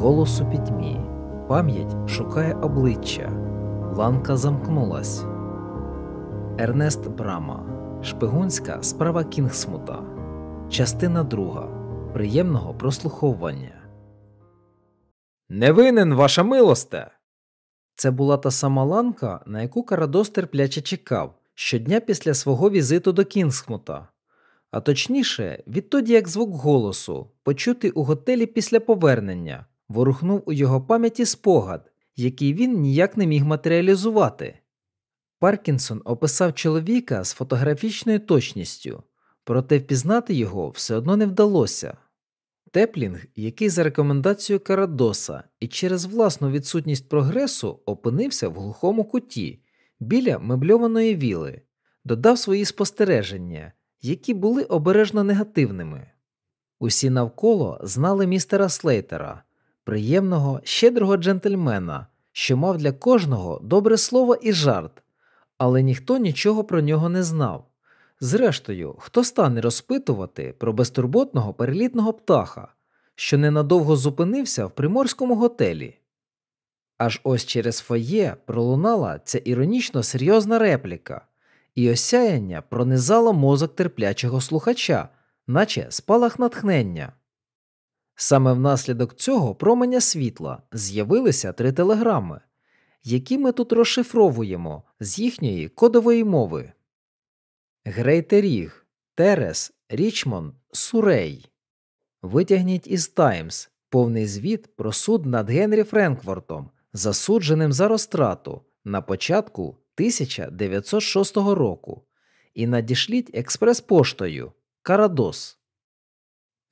голос у пітьмі, пам'ять шукає обличчя, ланка замкнулась. Ернест Брама, Шпигунська справа Кінгсмута, частина друга. Приємного прослуховування. Не винен, ваша милосте. Це була та сама ланка, на яку Карадос терпляче чекав щодня після свого візиту до Кінгсмута, а точніше, відтоді як звук голосу, почутий у готелі після повернення, ворухнув у його пам'яті спогад, який він ніяк не міг матеріалізувати. Паркінсон описав чоловіка з фотографічною точністю, проте впізнати його все одно не вдалося. Теплінг, який за рекомендацією Карадоса і через власну відсутність прогресу опинився в глухому куті біля мебльованої віли, додав свої спостереження, які були обережно негативними. Усі навколо знали містера Слейтера, приємного, щедрого джентльмена, що мав для кожного добре слово і жарт, але ніхто нічого про нього не знав. Зрештою, хто стане розпитувати про безтурботного перелітного птаха, що ненадовго зупинився в приморському готелі? Аж ось через фоє пролунала ця іронічно серйозна репліка, і осяяння пронизало мозок терплячого слухача, наче спалах натхнення. Саме внаслідок цього променя світла з'явилися три телеграми, які ми тут розшифровуємо з їхньої кодової мови. Грейтеріг, Терес, Річмонд, Сурей. Витягніть із Таймс повний звіт про суд над Генрі Френквортом, засудженим за розтрату на початку 1906 року, і надішліть експрес-поштою Карадос.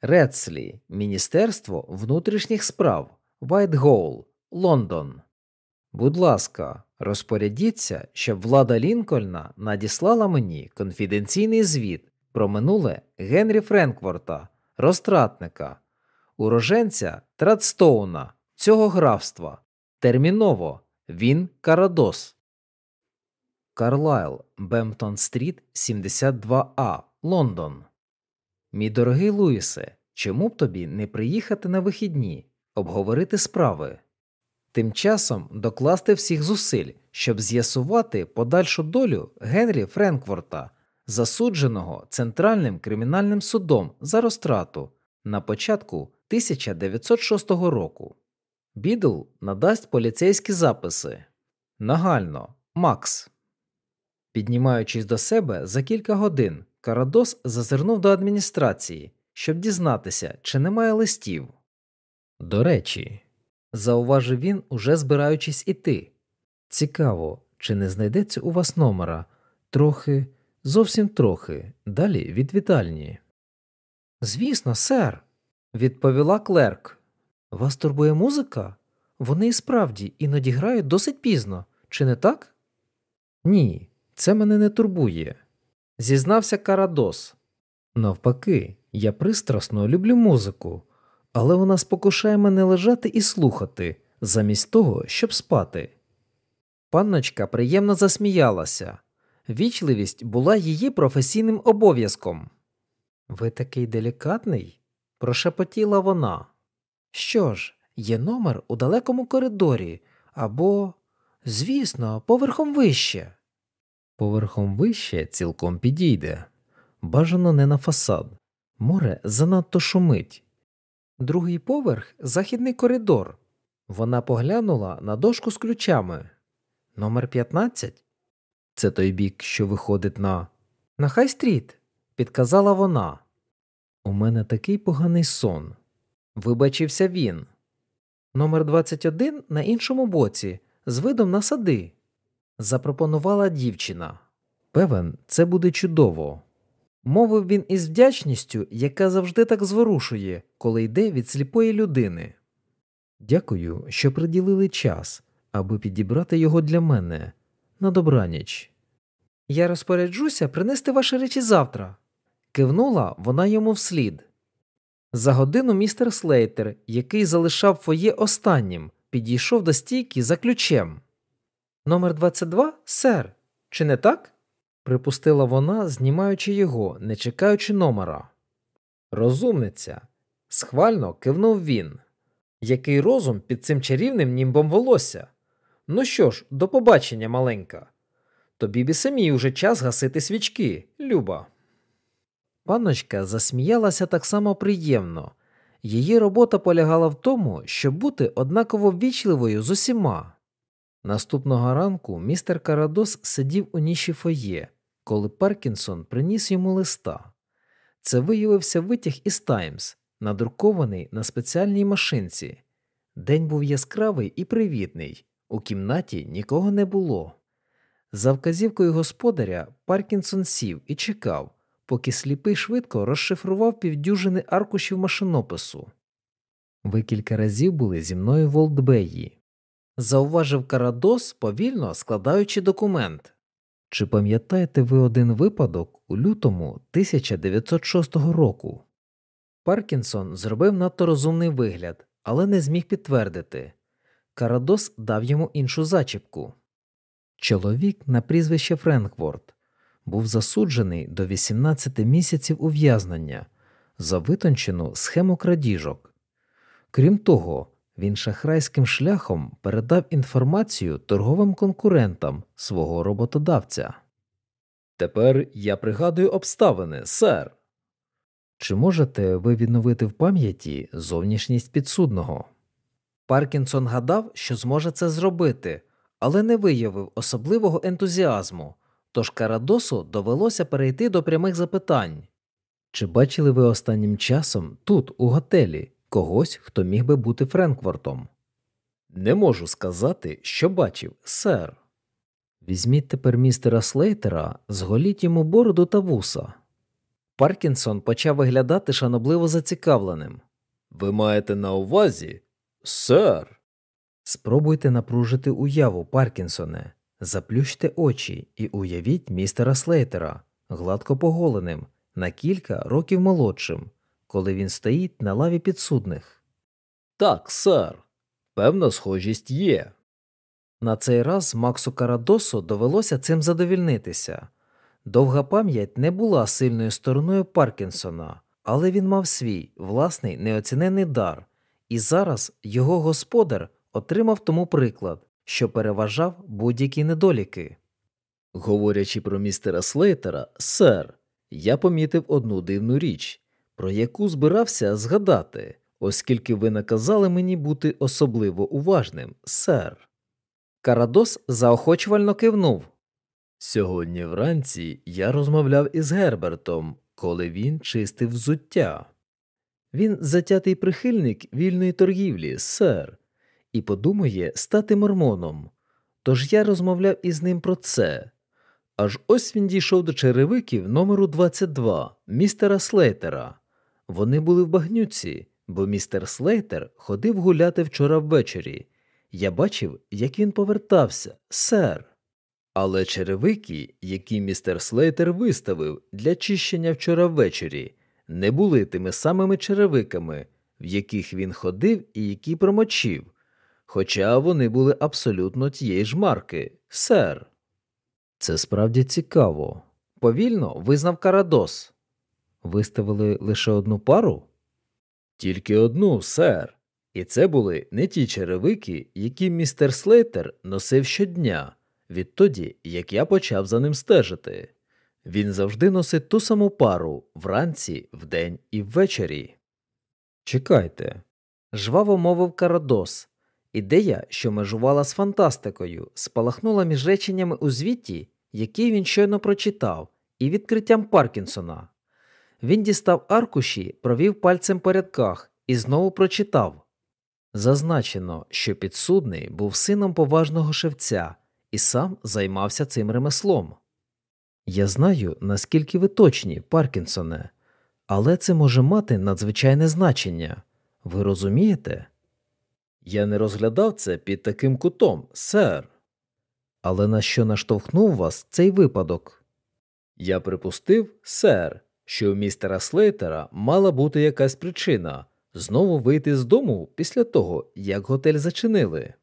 Редслі, Міністерство внутрішніх справ, Вайтгоул, Лондон. Будь ласка, розпорядіться, щоб влада Лінкольна надіслала мені конфіденційний звіт про минуле Генрі Френкворта, розтратника, уроженця Традстоуна, цього графства. Терміново Вінн Карадос. Карлайл, Бемптон Стріт, 72А, Лондон. Мій дорогий Луїсе, чому б тобі не приїхати на вихідні, обговорити справи? Тим часом докласти всіх зусиль, щоб з'ясувати подальшу долю Генрі Френкворта, засудженого Центральним кримінальним судом за розтрату на початку 1906 року. Бідл надасть поліцейські записи. Нагально, Макс. Піднімаючись до себе за кілька годин, Карадос зазирнув до адміністрації, щоб дізнатися, чи немає листів. До речі, зауважив він, уже збираючись іти. Цікаво, чи не знайдеться у вас номера трохи, зовсім трохи, далі від вітальні. Звісно, сер, відповіла клерк. Вас турбує музика? Вони і справді іноді грають досить пізно, чи не так? Ні, це мене не турбує, зізнався Карадос. Навпаки, я пристрасно люблю музику, але вона спокушає мене лежати і слухати, замість того, щоб спати. Панночка приємно засміялася. Вічливість була її професійним обов'язком. Ви такий делікатний? прошепотіла вона. Що ж, є номер у далекому коридорі, або, звісно, поверхом вище. Поверхом вище цілком підійде. Бажано не на фасад. Море занадто шумить. Другий поверх західний коридор. Вона поглянула на дошку з ключами. Номер 15? Це той бік, що виходить на. На Хай-стріт, підказала вона. У мене такий поганий сон. Вибачився він. Номер 21 на іншому боці, з видом на сади, запропонувала дівчина. Певен, це буде чудово. Мовив він із вдячністю, яка завжди так зворушує, коли йде від сліпої людини. Дякую, що приділили час, аби підібрати його для мене на добраніч. Я розпоряджуся принести ваші речі завтра. Кивнула вона йому вслід. За годину містер Слейтер, який залишав фоє останнім, підійшов до стійки за ключем. Номер 22, сер, чи не так? припустила вона, знімаючи його, не чекаючи номера. Розумниця. схвально кивнув він. Який розум під цим чарівним німбом волосся? Ну що ж, до побачення, маленька. Тобі бі самій уже час гасити свічки, Люба. Панночка засміялася так само приємно. Її робота полягала в тому, щоб бути однаково ввічливою з усіма. Наступного ранку містер Карадос сидів у ніші фоє, коли Паркінсон приніс йому листа. Це виявився витяг із Таймс, надрукований на спеціальній машинці. День був яскравий і привітний, у кімнаті нікого не було. За вказівкою господаря Паркінсон сів і чекав, поки сліпий швидко розшифрував півдюжини аркушів машинопису. Ви кілька разів були зі мною в Олдбеї, зауважив Карадос, повільно складаючи документ. Чи пам'ятаєте ви один випадок у лютому 1906 року? Паркінсон зробив надто розумний вигляд, але не зміг підтвердити. Карадос дав йому іншу зачіпку. Чоловік на прізвище Френкворт був засуджений до 18 місяців ув'язнення за витончену схему крадіжок. Крім того, він шахрайським шляхом передав інформацію торговим конкурентам свого роботодавця. Тепер я пригадую обставини, сер. Чи можете ви відновити в пам'яті зовнішність підсудного? Паркінсон гадав, що зможе це зробити, але не виявив особливого ентузіазму, тож Карадосу довелося перейти до прямих запитань. Чи бачили ви останнім часом тут, у готелі, когось, хто міг би бути Френквортом? Не можу сказати, що бачив, сер. Візьміть тепер містера Слейтера, зголіть йому бороду та вуса. Паркінсон почав виглядати шанобливо зацікавленим. Ви маєте на увазі, сер. Спробуйте напружити уяву, Паркінсоне, заплющте очі і уявіть містера Слейтера, гладко поголеним, на кілька років молодшим, коли він стоїть на лаві підсудних. Так, сер, певна схожість є. На цей раз Максу Карадосу довелося цим задовільнитися. Довга пам'ять не була сильною стороною Паркінсона, але він мав свій власний неоцінений дар, і зараз його господар отримав тому приклад, що переважав будь-які недоліки. Говорячи про містера Слейтера, сер, я помітив одну дивну річ, про яку збирався згадати, оскільки ви наказали мені бути особливо уважним, сер. Карадос заохочувально кивнув. Сьогодні вранці я розмовляв із Гербертом, коли він чистив взуття. Він затятий прихильник вільної торгівлі, сер, і подумає стати мормоном. Тож я розмовляв із ним про це. Аж ось він дійшов до черевиків номеру 22 містера Слейтера. Вони були в багнюці, бо містер Слейтер ходив гуляти вчора ввечері. Я бачив, як він повертався, сер. Але черевики, які містер Слейтер виставив для чищення вчора ввечері, не були тими самими черевиками, в яких він ходив і які промочив, хоча вони були абсолютно тієї ж марки, сер. Це справді цікаво. Повільно визнав Карадос. Виставили лише одну пару? Тільки одну, сер. І це були не ті черевики, які містер Слейтер носив щодня, відтоді, як я почав за ним стежити. Він завжди носить ту саму пару вранці, вдень і ввечері. Чекайте, жваво мовив Карадос. Ідея, що межувала з фантастикою, спалахнула між реченнями у звіті, який він щойно прочитав, і відкриттям Паркінсона. Він дістав аркуші, провів пальцем по рядках і знову прочитав. Зазначено, що підсудний був сином поважного шевця і сам займався цим ремеслом. Я знаю, наскільки ви точні, Паркінсоне, але це може мати надзвичайне значення. Ви розумієте? Я не розглядав це під таким кутом, сер. Але на що наштовхнув вас цей випадок? Я припустив, сер, що у містера Слейтера мала бути якась причина знову вийти з дому після того, як готель зачинили.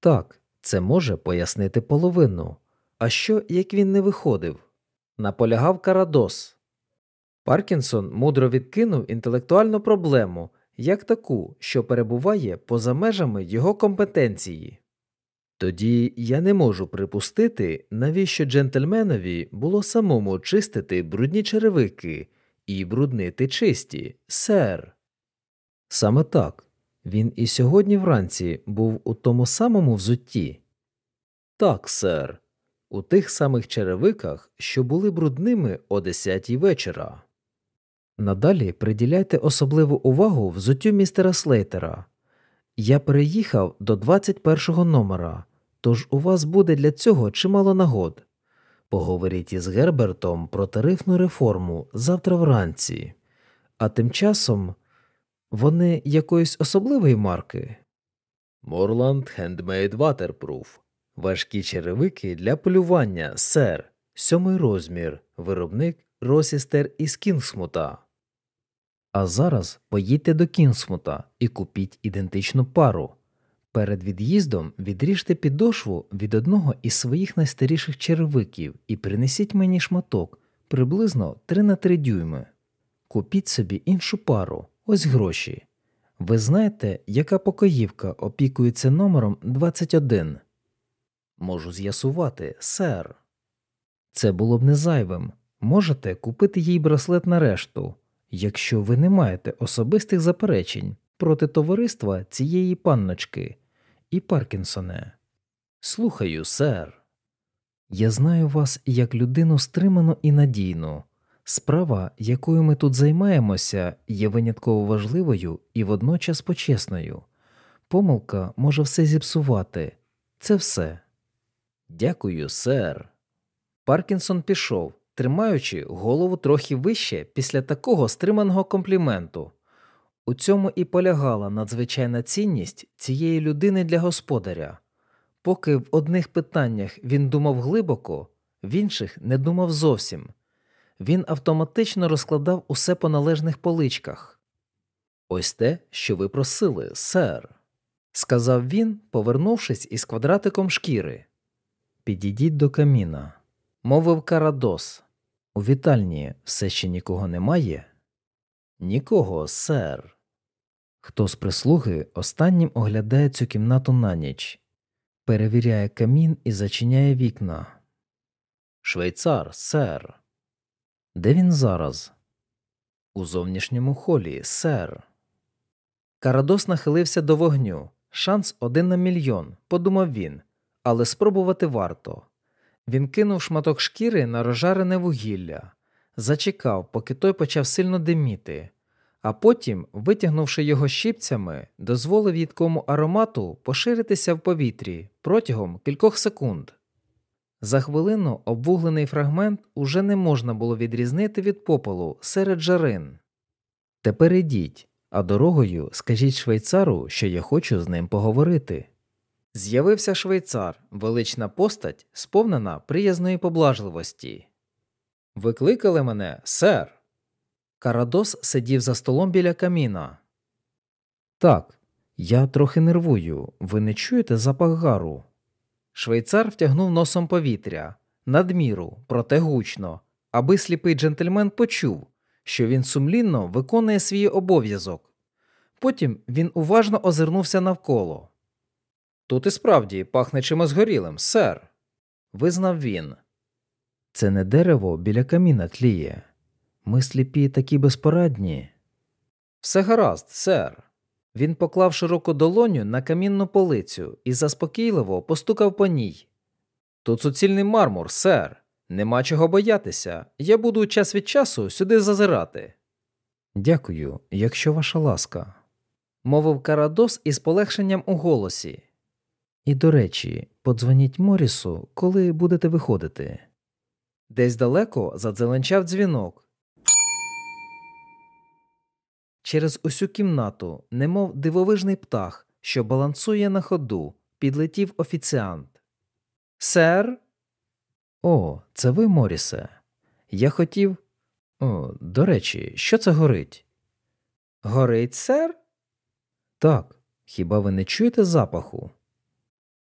Так, це може пояснити половину. А що, як він не виходив? Наполягав Карадос. Паркінсон мудро відкинув інтелектуальну проблему як таку, що перебуває поза межами його компетенції. Тоді я не можу припустити, навіщо джентльменові було самому чистити брудні черевики і бруднити чисті, сер. Саме так він і сьогодні вранці був у тому самому взутті. Так, сер, у тих самих черевиках, що були брудними о десятій вечора. Надалі приділяйте особливу увагу взуттю містера Слейтера. Я переїхав до 21 номера, тож у вас буде для цього чимало нагод. Поговоріть із Гербертом про тарифну реформу завтра вранці, а тим часом вони якоїсь особливої марки. Морланд Handmade Waterproof. Важкі черевики для полювання, сер, сьомий розмір, виробник Росістер із Кінгсмута. А зараз поїдьте до Кінсмута і купіть ідентичну пару. Перед від'їздом відріжте підошву від одного із своїх найстаріших черевиків і принесіть мені шматок приблизно 3 на 3 дюйми. Купіть собі іншу пару, ось гроші. Ви знаєте, яка покоївка опікується номером 21? Можу з'ясувати, сер. Це було б не зайвим. Можете купити їй браслет на решту якщо ви не маєте особистих заперечень проти товариства цієї панночки і Паркінсоне. Слухаю, сер. Я знаю вас як людину стриману і надійну. Справа, якою ми тут займаємося, є винятково важливою і водночас почесною. Помилка може все зіпсувати. Це все. Дякую, сер. Паркінсон пішов, тримаючи голову трохи вище після такого стриманого компліменту. У цьому і полягала надзвичайна цінність цієї людини для господаря. Поки в одних питаннях він думав глибоко, в інших не думав зовсім. Він автоматично розкладав усе по належних поличках. Ось те, що ви просили, сер, сказав він, повернувшись із квадратиком шкіри. Підійдіть до каміна, мовив Карадос. У вітальні все ще нікого немає? Нікого, сер. Хто з прислуги останнім оглядає цю кімнату на ніч, перевіряє камін і зачиняє вікна. Швейцар, сер. Де він зараз? У зовнішньому холі, сер. Карадос нахилився до вогню. Шанс один на мільйон, подумав він, але спробувати варто. Він кинув шматок шкіри на розжарене вугілля, зачекав, поки той почав сильно диміти, а потім, витягнувши його щипцями, дозволив їдкому аромату поширитися в повітрі протягом кількох секунд. За хвилину обвуглений фрагмент уже не можна було відрізнити від попелу серед жарин. Тепер ідіть, а дорогою скажіть швейцару, що я хочу з ним поговорити. З'явився швейцар, велична постать, сповнена приязної поблажливості. Викликали мене, сер. Карадос сидів за столом біля каміна. Так, я трохи нервую. Ви не чуєте запах гару? Швейцар втягнув носом повітря, надміру, проте гучно, аби сліпий джентльмен почув, що він сумлінно виконує свій обов'язок. Потім він уважно озирнувся навколо. Тут і справді пахне чимось горілим, сер, визнав він. Це не дерево біля каміна тліє. Ми сліпі такі безпорадні. Все гаразд, сер. Він поклав широку долоню на камінну полицю і заспокійливо постукав по ній. Тут суцільний мармур, сер. Нема чого боятися. Я буду час від часу сюди зазирати. Дякую, якщо ваша ласка, мовив Карадос із полегшенням у голосі. І, до речі, подзвоніть Морісу, коли будете виходити. Десь далеко задзеленчав дзвінок. Через усю кімнату, немов дивовижний птах, що балансує на ходу, підлетів офіціант. Сер. О, це ви, Морісе. Я хотів. О, До речі, що це горить? Горить, сер? Так. Хіба ви не чуєте запаху?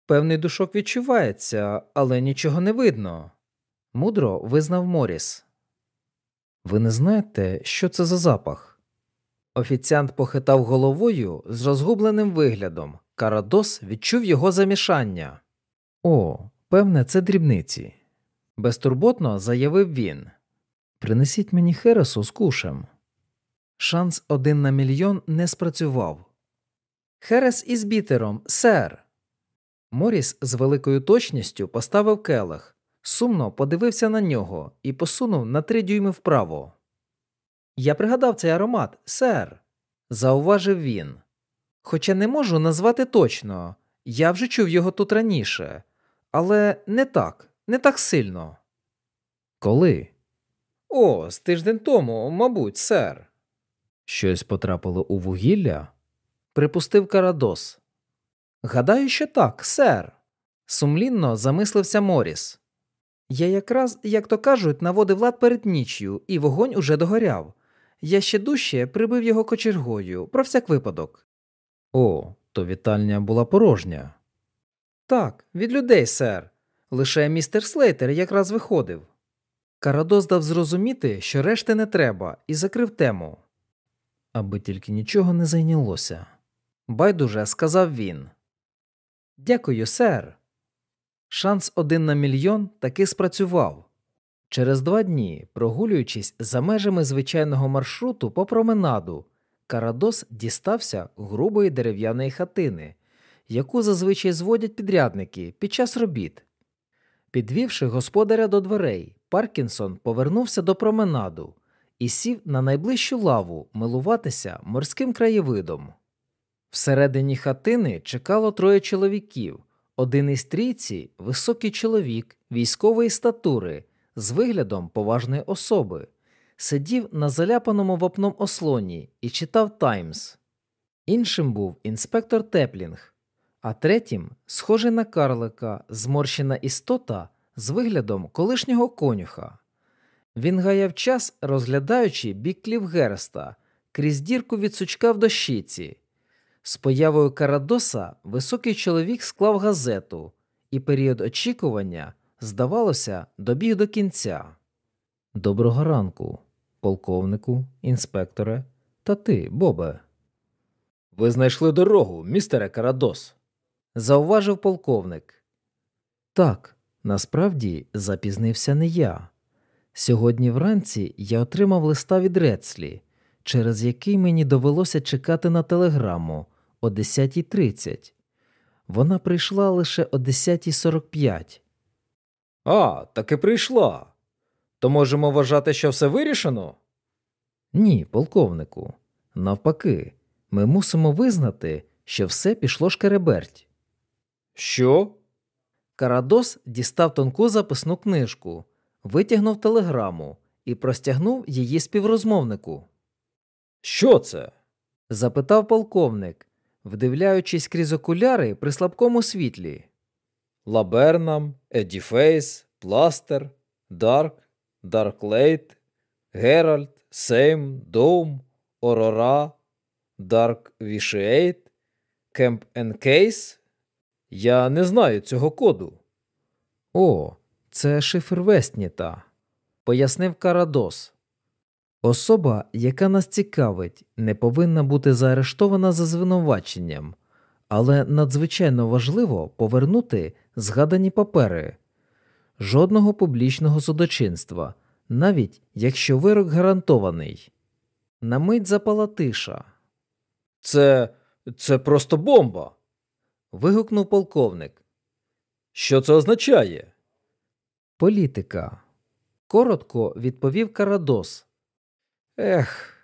Певний душок відчувається, але нічого не видно. Мудро визнав Моріс. Ви не знаєте, що це за запах? Офіціант похитав головою з розгубленим виглядом. Карадос відчув його замішання. О, певне, це дрібниці. Безтурботно заявив він. Принесіть мені хересу з кушем. Шанс один на мільйон не спрацював. Херес із бітером, сер. Моріс з великою точністю поставив келих, сумно подивився на нього і посунув на три дюйми вправо. Я пригадав цей аромат, сер, зауважив він. Хоча не можу назвати точно, я вже чув його тут раніше, але не так, не так сильно. Коли? О, з тиждень тому, мабуть, сер. Щось потрапило у вугілля? припустив Карадос. Гадаю, що так, сер. Сумлінно замислився Моріс. Я якраз, як то кажуть, наводив лад перед нічю, і вогонь уже догоряв. Я ще дужче прибив його кочергою, про всяк випадок. О, то вітальня була порожня. Так, від людей, сер. Лише містер Слейтер якраз виходив. Карадос дав зрозуміти, що решти не треба, і закрив тему. Аби тільки нічого не зайнялося. Байдуже сказав він. Дякую, сер. Шанс один на мільйон таки спрацював. Через два дні, прогулюючись за межами звичайного маршруту по променаду, Карадос дістався грубої дерев'яної хатини, яку зазвичай зводять підрядники під час робіт. Підвівши господаря до дверей, Паркінсон повернувся до променаду і сів на найближчу лаву милуватися морським краєвидом. Всередині хатини чекало троє чоловіків. Один із трійці високий чоловік військової статури з виглядом поважної особи, сидів на заляпаному вапном ослоні і читав Таймс. Іншим був інспектор Теплінг, а третім, схожий на карлика, зморщена істота з виглядом колишнього конюха. Він гаяв час, розглядаючи бік Клівгерста, крізь дірку від сучка в дощиці. З появою Карадоса високий чоловік склав газету, і період очікування, здавалося, добіг до кінця. Доброго ранку, полковнику, інспекторе, та ти, Бобе. Ви знайшли дорогу, містере Карадос, зауважив полковник. Так, насправді запізнився не я. Сьогодні вранці я отримав листа від Рецлі, через який мені довелося чекати на телеграму о 10.30. Вона прийшла лише о 10.45. А, таки прийшла. То можемо вважати, що все вирішено? Ні, полковнику. Навпаки, ми мусимо визнати, що все пішло шкереберть. Що? Карадос дістав тонку записну книжку, витягнув телеграму і простягнув її співрозмовнику. Що це? запитав полковник, вдивляючись крізь окуляри при слабкому світлі. Laburnum, edifice, plaster, dark, Dark light, herald, same, dome, aurora, dark vitiate, camp encase? Я не знаю цього коду. О, це шифр Вестніта, пояснив Карадос. Особа, яка нас цікавить, не повинна бути заарештована за звинуваченням, але надзвичайно важливо повернути згадані папери, жодного публічного судочинства, навіть якщо вирок гарантований. На мить запала тиша. Це це просто бомба. вигукнув полковник. Що це означає? Політика. Коротко відповів Карадос. Ех,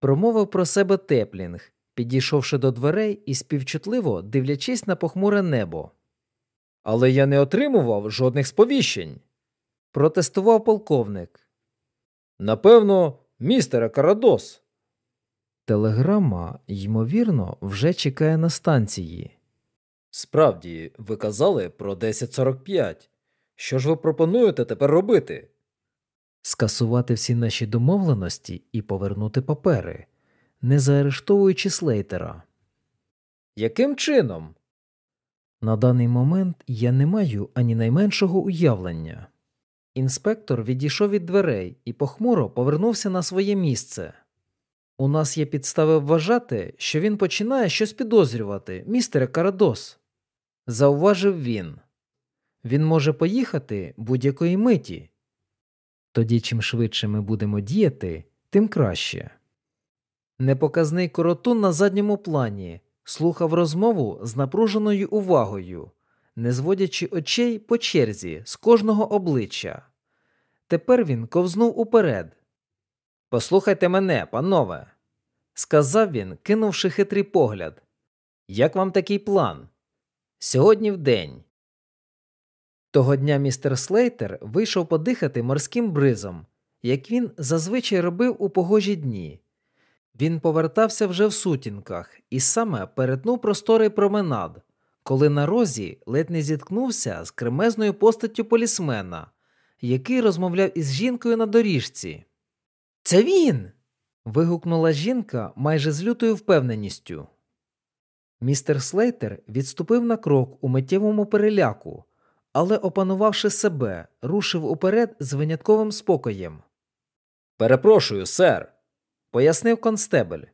промовив про себе Теплінг, підійшовши до дверей і співчутливо дивлячись на похмуре небо. Але я не отримував жодних сповіщень. Протестував полковник. Напевно, містере Карадос. Телеграма, ймовірно, вже чекає на станції. Справді, ви казали про 10.45. Що ж ви пропонуєте тепер робити? Скасувати всі наші домовленості і повернути папери, не заарештовуючи слейтера. Яким чином? На даний момент я не маю ані найменшого уявлення. Інспектор відійшов від дверей і похмуро повернувся на своє місце. У нас є підстави вважати, що він починає щось підозрювати, містере Карадос, зауважив він. Він може поїхати будь-якої миті. Тоді, чим швидше ми будемо діяти, тим краще. Непоказний коротун на задньому плані слухав розмову з напруженою увагою, не зводячи очей по черзі з кожного обличчя. Тепер він ковзнув уперед. Послухайте мене, панове, сказав він, кинувши хитрий погляд. Як вам такий план? Сьогодні в день. Того дня містер Слейтер вийшов подихати морським бризом, як він зазвичай робив у погожі дні. Він повертався вже в сутінках і саме перетнув просторий променад, коли на розі ледь не зіткнувся з кремезною постаттю полісмена, який розмовляв із жінкою на доріжці. Це він. вигукнула жінка майже з лютою впевненістю. Містер Слейтер відступив на крок у миттєвому переляку, але, опанувавши себе, рушив уперед з винятковим спокоєм. Перепрошую, сер, пояснив констебель.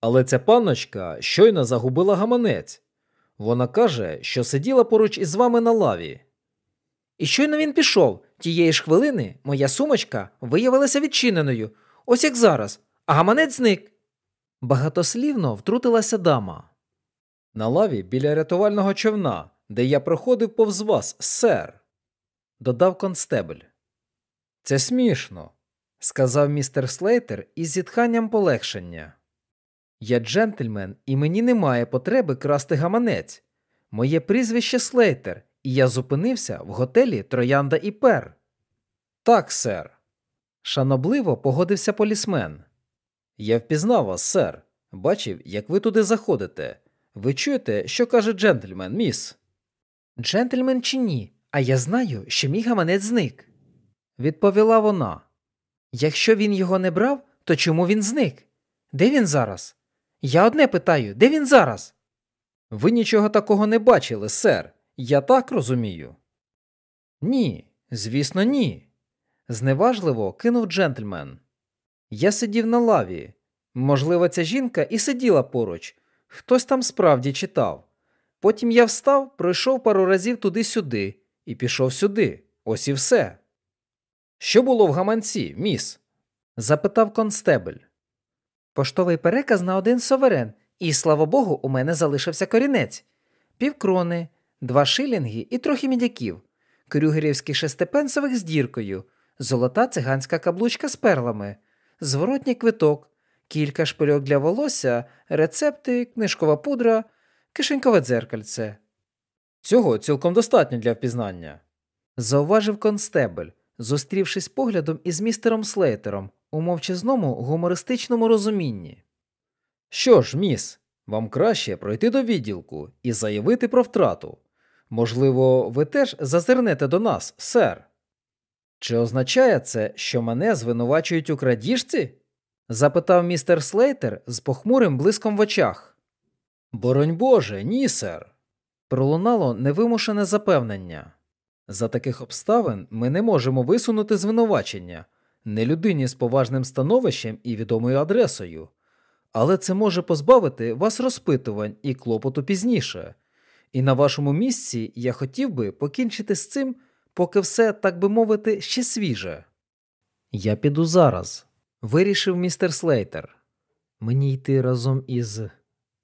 Але ця панночка щойно загубила гаманець. Вона каже, що сиділа поруч із вами на лаві. І щойно він пішов, тієї ж хвилини моя сумочка виявилася відчиненою, ось як зараз, а гаманець зник. Багатослівно втрутилася дама. На лаві біля рятувального човна, де я проходив повз вас, сер, додав констебель. Це смішно, сказав містер Слейтер із зітханням полегшення. Я джентльмен, і мені немає потреби красти гаманець. Моє прізвище Слейтер, і я зупинився в готелі Троянда і Пер. Так, сер. Шанобливо погодився полісмен. Я впізнав вас, сер. Бачив, як ви туди заходите. Ви чуєте, що каже джентльмен, міс? Джентльмен чи ні? А я знаю, що мій гаманець зник, відповіла вона. Якщо він його не брав, то чому він зник? Де він зараз? Я одне питаю, де він зараз? Ви нічого такого не бачили, сер. Я так розумію. Ні, звісно, ні. Зневажливо кинув джентльмен. Я сидів на лаві. Можливо, ця жінка і сиділа поруч. Хтось там справді читав. Потім я встав, пройшов пару разів туди-сюди і пішов сюди. Ось і все. Що було в гаманці, міс? запитав констебель. Поштовий переказ на один соверен, і, слава Богу, у мене залишився корінець півкрони, два шилінги і трохи мідяків, крюгерівських шестипенсових з діркою, золота циганська каблучка з перлами, зворотній квиток, кілька шпильок для волосся, рецепти, книжкова пудра, кишенькове дзеркальце. Цього цілком достатньо для впізнання, зауважив констебель, зустрівшись поглядом із містером Слейтером у мовчазному гумористичному розумінні. Що ж, міс, вам краще пройти до відділку і заявити про втрату. Можливо, ви теж зазирнете до нас, сер. Чи означає це, що мене звинувачують у крадіжці? запитав містер Слейтер з похмурим блиском в очах. Боронь Боже, ні, сер. Пролунало невимушене запевнення. За таких обставин ми не можемо висунути звинувачення не людині з поважним становищем і відомою адресою, але це може позбавити вас розпитувань і клопоту пізніше. І на вашому місці я хотів би покінчити з цим, поки все, так би мовити, ще свіже. Я піду зараз, вирішив містер Слейтер. Мені йти разом із.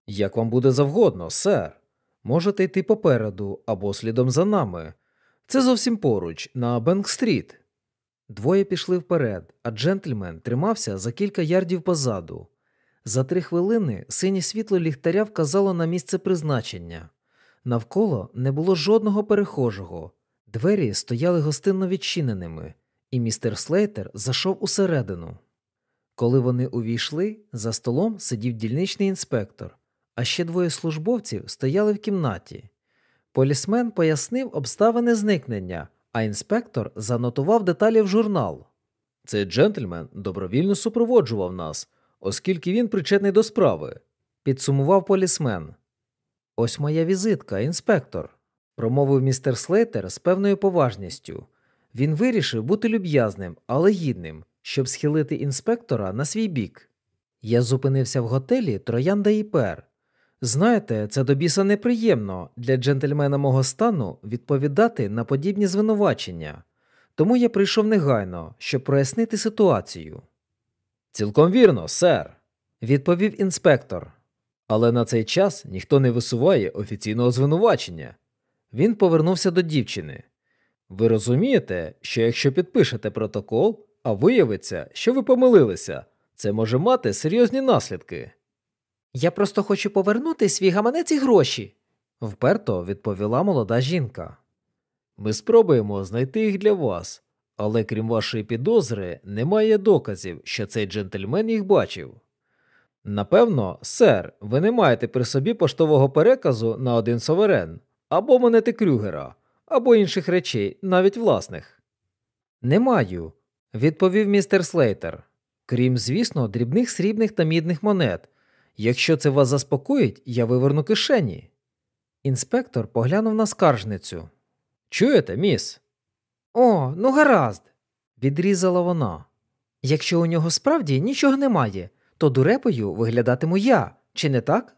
Як вам буде завгодно, сер. Можете йти попереду або слідом за нами. Це зовсім поруч, на Бенк-стріт. Двоє пішли вперед, а джентльмен тримався за кілька ярдів позаду. За три хвилини синє світло ліхтаря вказало на місце призначення. Навколо не було жодного перехожого. Двері стояли гостинно відчиненими, і містер Слейтер зайшов усередину. Коли вони увійшли, за столом сидів дільничний інспектор, а ще двоє службовців стояли в кімнаті. Полісмен пояснив обставини зникнення, а інспектор занотував деталі в журнал. Цей джентльмен добровільно супроводжував нас, оскільки він причетний до справи, підсумував полісмен. Ось моя візитка, інспектор, промовив містер Слейтер з певною поважністю. Він вирішив бути люб'язним, але гідним, щоб схилити інспектора на свій бік. Я зупинився в готелі Троянда і Пер. Знаєте, це до біса неприємно для джентльмена мого стану відповідати на подібні звинувачення, тому я прийшов негайно, щоб прояснити ситуацію. Цілком вірно, сер, відповів інспектор. Але на цей час ніхто не висуває офіційного звинувачення. Він повернувся до дівчини. Ви розумієте, що якщо підпишете протокол, а виявиться, що ви помилилися, це може мати серйозні наслідки. Я просто хочу повернути свій гаманець і гроші, вперто відповіла молода жінка. Ми спробуємо знайти їх для вас, але крім вашої підозри, немає доказів, що цей джентльмен їх бачив. Напевно, сер, ви не маєте при собі поштового переказу на один суверен, або монети Крюгера, або інших речей, навіть власних. Не маю, відповів містер Слейтер. Крім, звісно, дрібних срібних та мідних монет. Якщо це вас заспокоїть, я виверну кишені. Інспектор поглянув на скаржницю. Чуєте, міс? О, ну гаразд, відрізала вона. Якщо у нього справді нічого немає, то дурепою виглядатиму я, чи не так?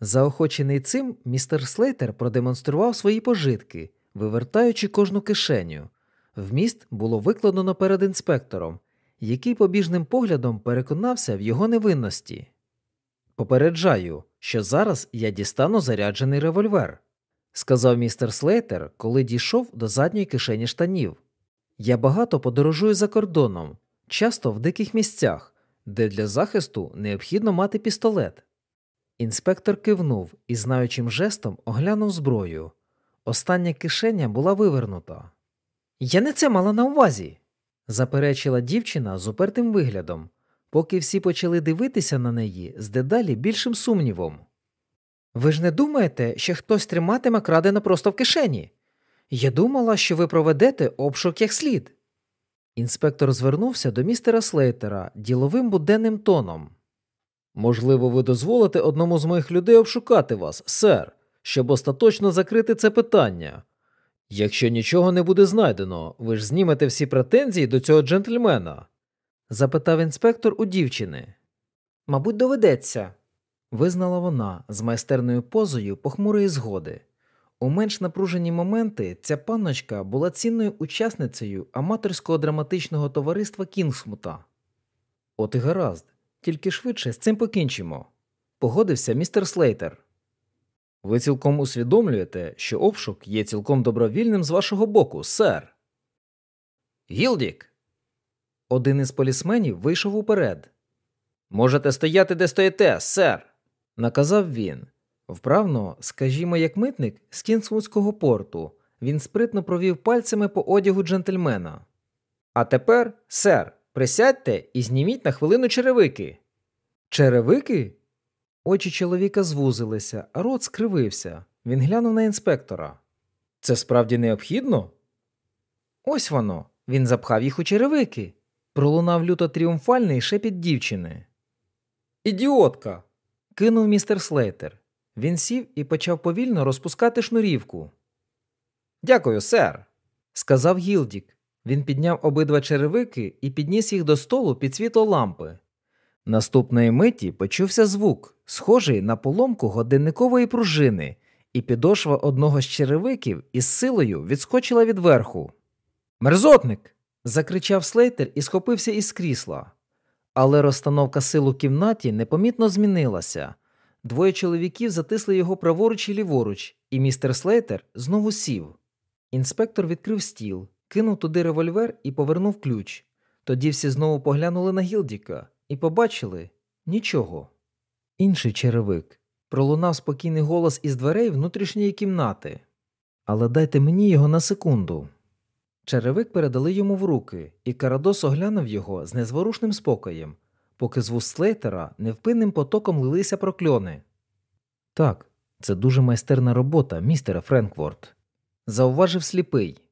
Заохочений цим, містер Слейтер продемонстрував свої пожитки, вивертаючи кожну кишеню. Вміст було викладено перед інспектором, який побіжним поглядом переконався в його невинності. Попереджаю, що зараз я дістану заряджений револьвер, сказав містер Слейтер, коли дійшов до задньої кишені штанів. Я багато подорожую за кордоном, часто в диких місцях, де для захисту необхідно мати пістолет. Інспектор кивнув і знаючим жестом оглянув зброю. Остання кишеня була вивернута. Я не це мала на увазі, заперечила дівчина з упертим виглядом, поки всі почали дивитися на неї з дедалі більшим сумнівом. Ви ж не думаєте, що хтось триматиме крадено просто в кишені? Я думала, що ви проведете обшук як слід. Інспектор звернувся до містера Слейтера діловим буденним тоном. Можливо, ви дозволите одному з моїх людей обшукати вас, сер, щоб остаточно закрити це питання. Якщо нічого не буде знайдено, ви ж знімете всі претензії до цього джентльмена? Запитав інспектор у дівчини. Мабуть, доведеться, визнала вона з майстерною позою похмурої згоди. У менш напружені моменти ця панночка була цінною учасницею аматорського драматичного товариства Кінгсмута. От і гаразд, тільки швидше з цим покінчимо, погодився містер Слейтер. Ви цілком усвідомлюєте, що обшук є цілком добровільним з вашого боку, сер. Гілдік. Один із полісменів вийшов уперед. Можете стояти, де стоїте, сер, наказав він. Вправно, скажімо, як митник з Кінсвудського порту, він спритно провів пальцями по одягу джентльмена. А тепер, сер, присядьте і зніміть на хвилину черевики. Черевики? Очі чоловіка звузилися, а рот скривився. Він глянув на інспектора. Це справді необхідно? Ось воно. Він запхав їх у черевики. Пролунав люто тріумфальний шепіт дівчини. Ідіотка. кинув містер Слейтер. Він сів і почав повільно розпускати шнурівку. Дякую, сер, сказав Гілдік. Він підняв обидва черевики і підніс їх до столу під світло лампи. Наступної миті почувся звук, схожий на поломку годинникової пружини, і підошва одного з черевиків із силою відскочила від верху. Мерзотник. Закричав Слейтер і схопився із крісла. Але розстановка сил у кімнаті непомітно змінилася. Двоє чоловіків затисли його праворуч і ліворуч, і містер Слейтер знову сів. Інспектор відкрив стіл, кинув туди револьвер і повернув ключ. Тоді всі знову поглянули на Гілдіка і побачили нічого. Інший черевик пролунав спокійний голос із дверей внутрішньої кімнати. Але дайте мені його на секунду. Черевик передали йому в руки, і Карадос оглянув його з незворушним спокоєм, поки з вуст Слейтера невпинним потоком лилися прокльони. Так, це дуже майстерна робота, містере Френкворт, зауважив сліпий.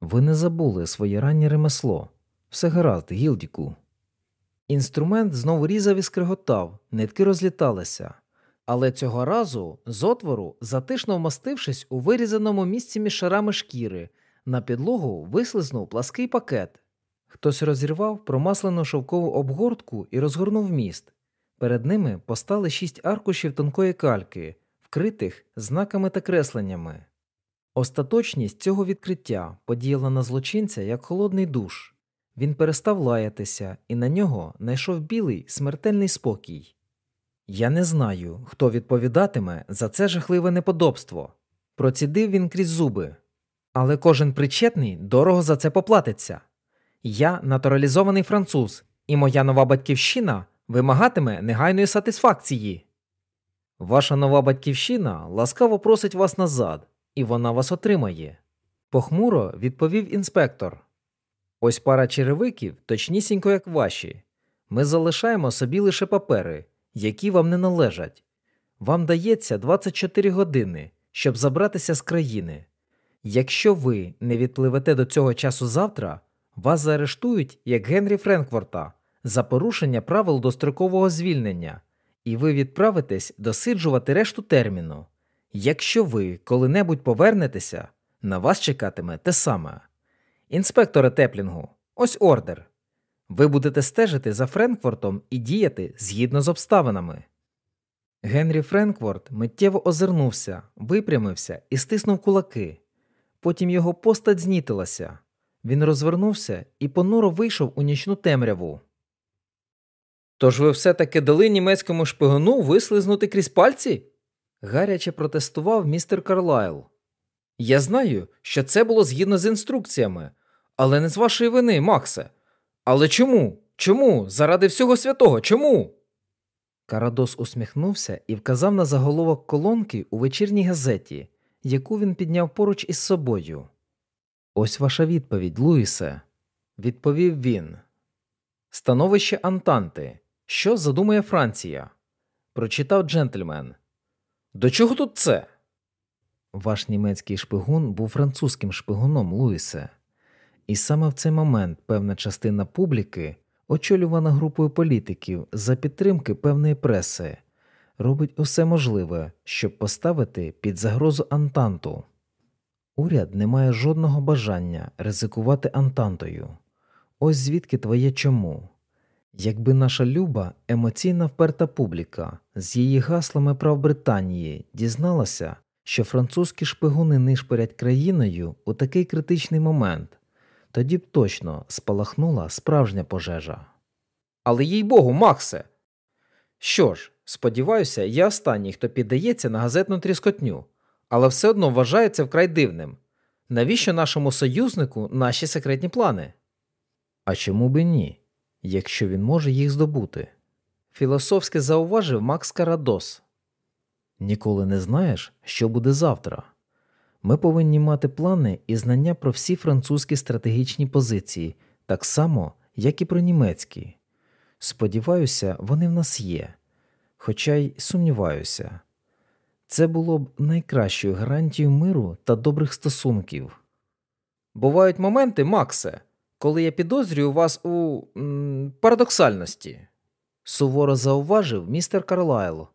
Ви не забули своє раннє ремесло. Все гаразд, Гілдіку. Інструмент знову різав і скриготав, нитки розліталися, але цього разу з отвору, затишно вмастившись у вирізаному місці між шарами шкіри, на підлогу вислизнув плаский пакет. Хтось розірвав промаслену шовкову обгортку і розгорнув міст. Перед ними постали шість аркушів тонкої кальки, вкритих знаками та кресленнями. Остаточність цього відкриття подіяла на злочинця як холодний душ. Він перестав лаятися, і на нього найшов білий смертельний спокій. Я не знаю, хто відповідатиме за це жахливе неподобство. Процідив він крізь зуби. Але кожен причетний дорого за це поплатиться. Я натуралізований француз, і моя нова батьківщина вимагатиме негайної сатисфакції. Ваша нова батьківщина ласкаво просить вас назад, і вона вас отримає. Похмуро відповів інспектор. Ось пара черевиків, точнісінько, як ваші. Ми залишаємо собі лише папери, які вам не належать. Вам дається 24 години, щоб забратися з країни. Якщо ви не відпливете до цього часу завтра, вас заарештують як Генрі Френкворта за порушення правил дострокового звільнення, і ви відправитесь досиджувати решту терміну. Якщо ви коли-небудь повернетеся, на вас чекатиме те саме. Інспекторе Теплінгу, ось ордер. Ви будете стежити за Френкфортом і діяти згідно з обставинами. Генрі Френкворт миттєво озирнувся, випрямився і стиснув кулаки. Потім його постать знітилася. Він розвернувся і понуро вийшов у нічну темряву. Тож ви все таки дали німецькому шпигуну вислизнути крізь пальці? гаряче протестував містер Карлайл. Я знаю, що це було згідно з інструкціями, але не з вашої вини, Максе. Але чому? Чому? Заради всього святого, чому? Карадос усміхнувся і вказав на заголовок колонки у вечірній газеті, яку він підняв поруч із собою. Ось ваша відповідь, Луїсе, відповів він. Становище Антанти. Що задумує Франція? Прочитав джентльмен. До чого тут це? Ваш німецький шпигун був французьким шпигуном, Луїсе, і саме в цей момент певна частина публіки, очолювана групою політиків за підтримки певної преси, робить усе можливе, щоб поставити під загрозу Антанту. Уряд не має жодного бажання ризикувати Антантою. Ось звідки твоє чому. Якби наша люба емоційна вперта публіка з її гаслами прав Британії дізналася, що французькі шпигуни нишпорять країною у такий критичний момент, тоді б точно спалахнула справжня пожежа. Але їй богу, Максе. Що ж, сподіваюся, я останній, хто піддається на газетну тріскотню, але все одно вважаю вкрай дивним. Навіщо нашому союзнику наші секретні плани? А чому би ні, якщо він може їх здобути? Філософськи зауважив Макс Карадос. Ніколи не знаєш, що буде завтра. Ми повинні мати плани і знання про всі французькі стратегічні позиції, так само, як і про німецькі. Сподіваюся, вони в нас є, хоча й сумніваюся. Це було б найкращою гарантією миру та добрих стосунків. Бувають моменти, Максе, коли я підозрюю вас у м, парадоксальності, суворо зауважив містер Карлайл.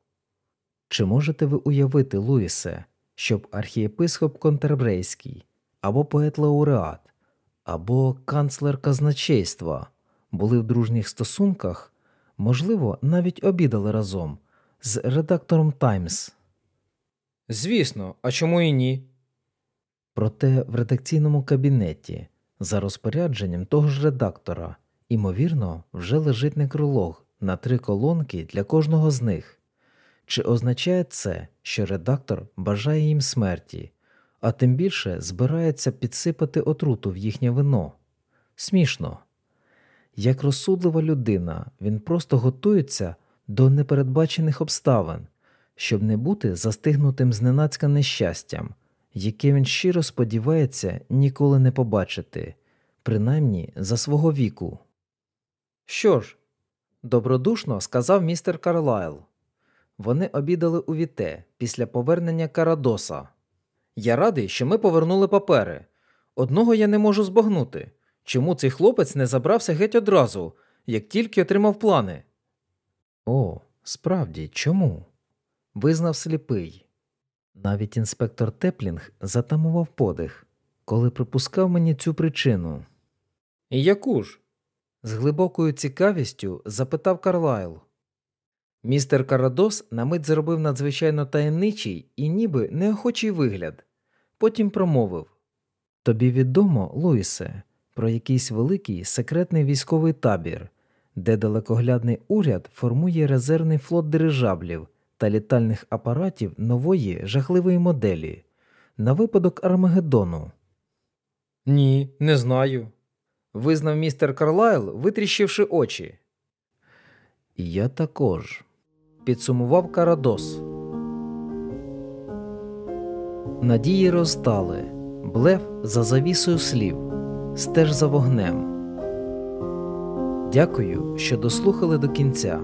Чи можете ви уявити, Луїсе, щоб архієпископ Контербрейський, або поет лауреат, або канцлер казначейства були в дружніх стосунках, можливо, навіть обідали разом з редактором Таймс? Звісно, а чому і ні? Проте в редакційному кабінеті, за розпорядженням того ж редактора, імовірно, вже лежить некролог на три колонки для кожного з них. Чи означає це, що редактор бажає їм смерті, а тим більше збирається підсипати отруту в їхнє вино? Смішно. Як розсудлива людина, він просто готується до непередбачених обставин, щоб не бути застигнутим зненацька нещастям, яке він щиро сподівається ніколи не побачити, принаймні за свого віку. Що ж, добродушно сказав містер Карлайл. Вони обідали у віте після повернення Карадоса. Я радий, що ми повернули папери. Одного я не можу збагнути. Чому цей хлопець не забрався геть одразу, як тільки отримав плани? О, справді, чому? Визнав сліпий. Навіть інспектор Теплінг затамував подих, коли припускав мені цю причину. І яку ж? з глибокою цікавістю запитав Карлайл. Містер Карадос на мить зробив надзвичайно таємничий і ніби неохочий вигляд, потім промовив Тобі відомо, Луїсе, про якийсь великий секретний військовий табір, де далекоглядний уряд формує резервний флот дирижаблів та літальних апаратів нової жахливої моделі на випадок Армагеддону. Ні, не знаю. визнав містер Карлайл, витріщивши очі. Я також, підсумував Карадос. Надії розтали, блеф за завісою слів, стеж за вогнем. Дякую, що дослухали до кінця.